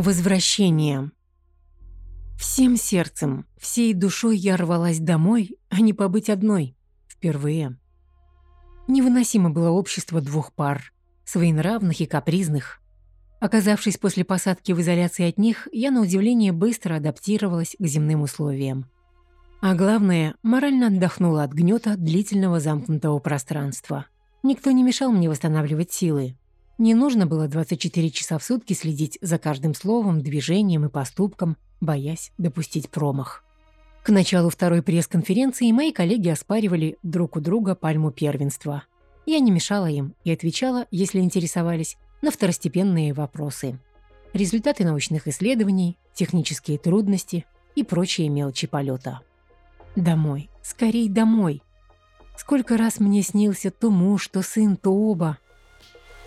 Возвращение. Всем сердцем, всей душой я рвалась домой, а не побыть одной. Впервые. Невыносимо было общество двух пар, своенравных и капризных. Оказавшись после посадки в изоляции от них, я на удивление быстро адаптировалась к земным условиям. А главное, морально отдохнула от гнета длительного замкнутого пространства. Никто не мешал мне восстанавливать силы, не нужно было 24 часа в сутки следить за каждым словом, движением и поступком, боясь допустить промах. К началу второй пресс-конференции мои коллеги оспаривали друг у друга пальму первенства. Я не мешала им и отвечала, если интересовались, на второстепенные вопросы. Результаты научных исследований, технические трудности и прочие мелочи полета. Домой, скорей домой. Сколько раз мне снился то муж, то сын, то оба –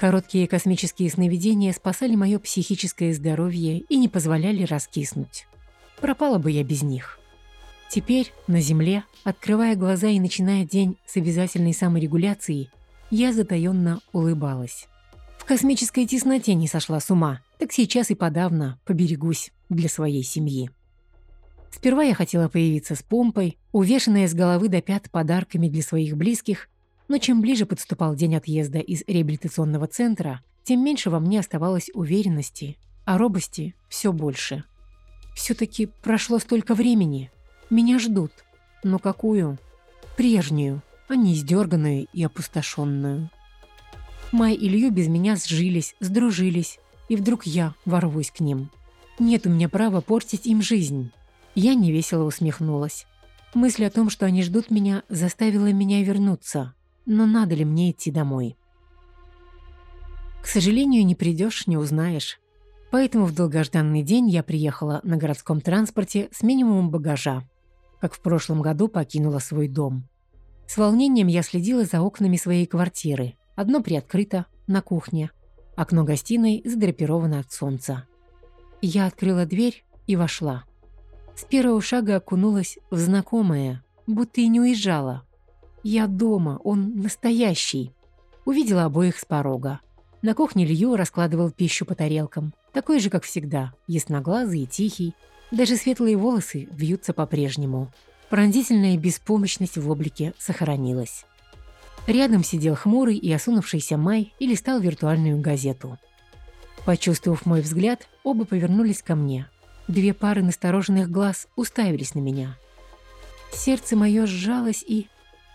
Короткие космические сновидения спасали мое психическое здоровье и не позволяли раскиснуть. Пропала бы я без них. Теперь, на Земле, открывая глаза и начиная день с обязательной саморегуляцией, я затаённо улыбалась. В космической тесноте не сошла с ума, так сейчас и подавно поберегусь для своей семьи. Сперва я хотела появиться с помпой, увешанная с головы до пят подарками для своих близких но чем ближе подступал день отъезда из реабилитационного центра, тем меньше во мне оставалось уверенности, а робости все больше. Все-таки прошло столько времени. Меня ждут. Но какую? Прежнюю, а не издерганную и опустошенную. Май и Илью без меня сжились, сдружились, и вдруг я ворвусь к ним. Нет у меня права портить им жизнь. Я невесело усмехнулась. Мысль о том, что они ждут меня, заставила меня вернуться. Но надо ли мне идти домой? К сожалению, не придешь, не узнаешь. Поэтому в долгожданный день я приехала на городском транспорте с минимумом багажа. Как в прошлом году покинула свой дом. С волнением я следила за окнами своей квартиры. Одно приоткрыто, на кухне. Окно гостиной задрапировано от солнца. Я открыла дверь и вошла. С первого шага окунулась в знакомое, будто и не уезжала, «Я дома, он настоящий». Увидела обоих с порога. На кухне Лью раскладывал пищу по тарелкам. Такой же, как всегда, ясноглазый и тихий. Даже светлые волосы вьются по-прежнему. Пронзительная беспомощность в облике сохранилась. Рядом сидел хмурый и осунувшийся Май и листал виртуальную газету. Почувствовав мой взгляд, оба повернулись ко мне. Две пары настороженных глаз уставились на меня. Сердце мое сжалось и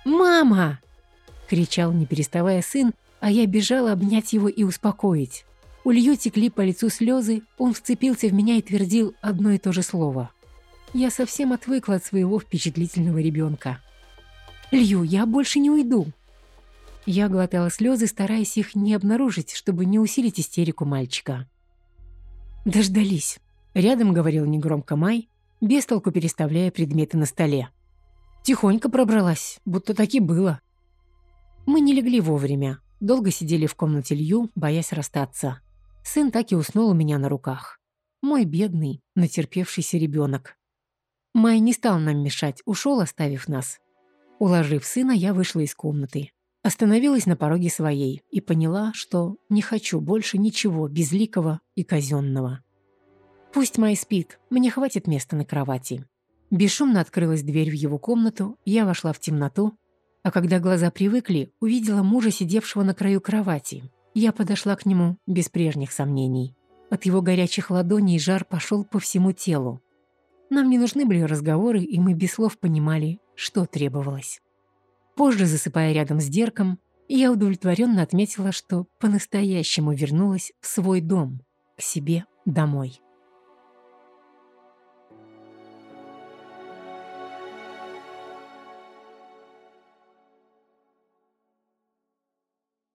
«Мама!» — кричал, не переставая сын, а я бежала обнять его и успокоить. У Лью текли по лицу слезы, он вцепился в меня и твердил одно и то же слово. Я совсем отвыкла от своего впечатлительного ребенка. «Лью, я больше не уйду!» Я глотала слезы, стараясь их не обнаружить, чтобы не усилить истерику мальчика. «Дождались», — рядом говорил негромко Май, бестолку переставляя предметы на столе. Тихонько пробралась, будто таки было. Мы не легли вовремя. Долго сидели в комнате Лью, боясь расстаться. Сын так и уснул у меня на руках. Мой бедный, натерпевшийся ребенок. Май не стал нам мешать, ушел, оставив нас. Уложив сына, я вышла из комнаты. Остановилась на пороге своей и поняла, что не хочу больше ничего безликого и казенного. Пусть Май спит, мне хватит места на кровати. Бесшумно открылась дверь в его комнату, я вошла в темноту, а когда глаза привыкли, увидела мужа, сидевшего на краю кровати. Я подошла к нему без прежних сомнений. От его горячих ладоней жар пошел по всему телу. Нам не нужны были разговоры, и мы без слов понимали, что требовалось. Позже, засыпая рядом с Дерком, я удовлетворенно отметила, что по-настоящему вернулась в свой дом, к себе домой.